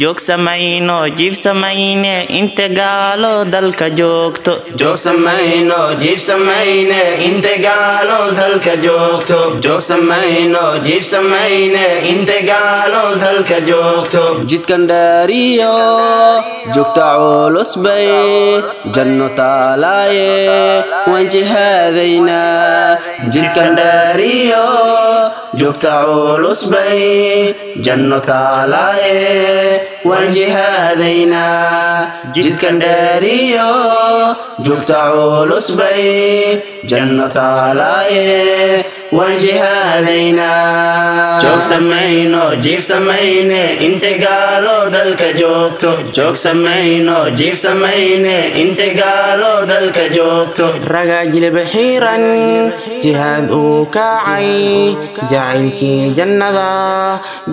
joog samayno jiib samayne inte gaalo dalka joogto joog samayno jiib samayne inte gaalo dalka joogto joog samayno jiib samayne inte gaalo dalka joogto jidkan dhaariyo joogta culus bay janno taalaaye waan jihaadaynaa jidkan dhaariyo joogta culus bay janno taalaaye waan jihaadaynaa jidkan dhaariyo joogta culus bay janno taalaaye waan jihaadaynaa samayno jiib samayne inte dalka joogto joog samayno jiib samayne inte dalka joogto ragaa jilib xiiran jihaad uu kacay jacaylkii jannada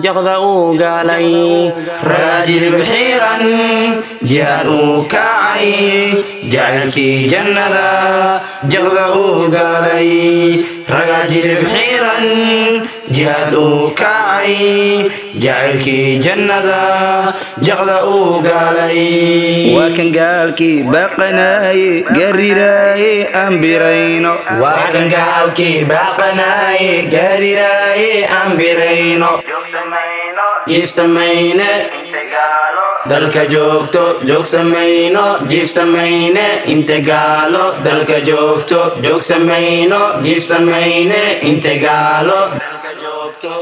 jaqda uu gaalay ragaa jilib xiiran jihaad uu kacay jacaylkii jannada jaqda uu gaalay ragaa jilib xiiran jihaad uu kacay jacaylkii jannada jaqda uu gaalay waa kan gaalkii baaqanaaye gariraaye aan birayno waa kan gaalkii baaqanaaye gariraaye aan birayno jiif samayne dalka joogto joog samayno jiif samayne inte gaalo dalka joogto joog samayno jiif samayne inte dalka joogto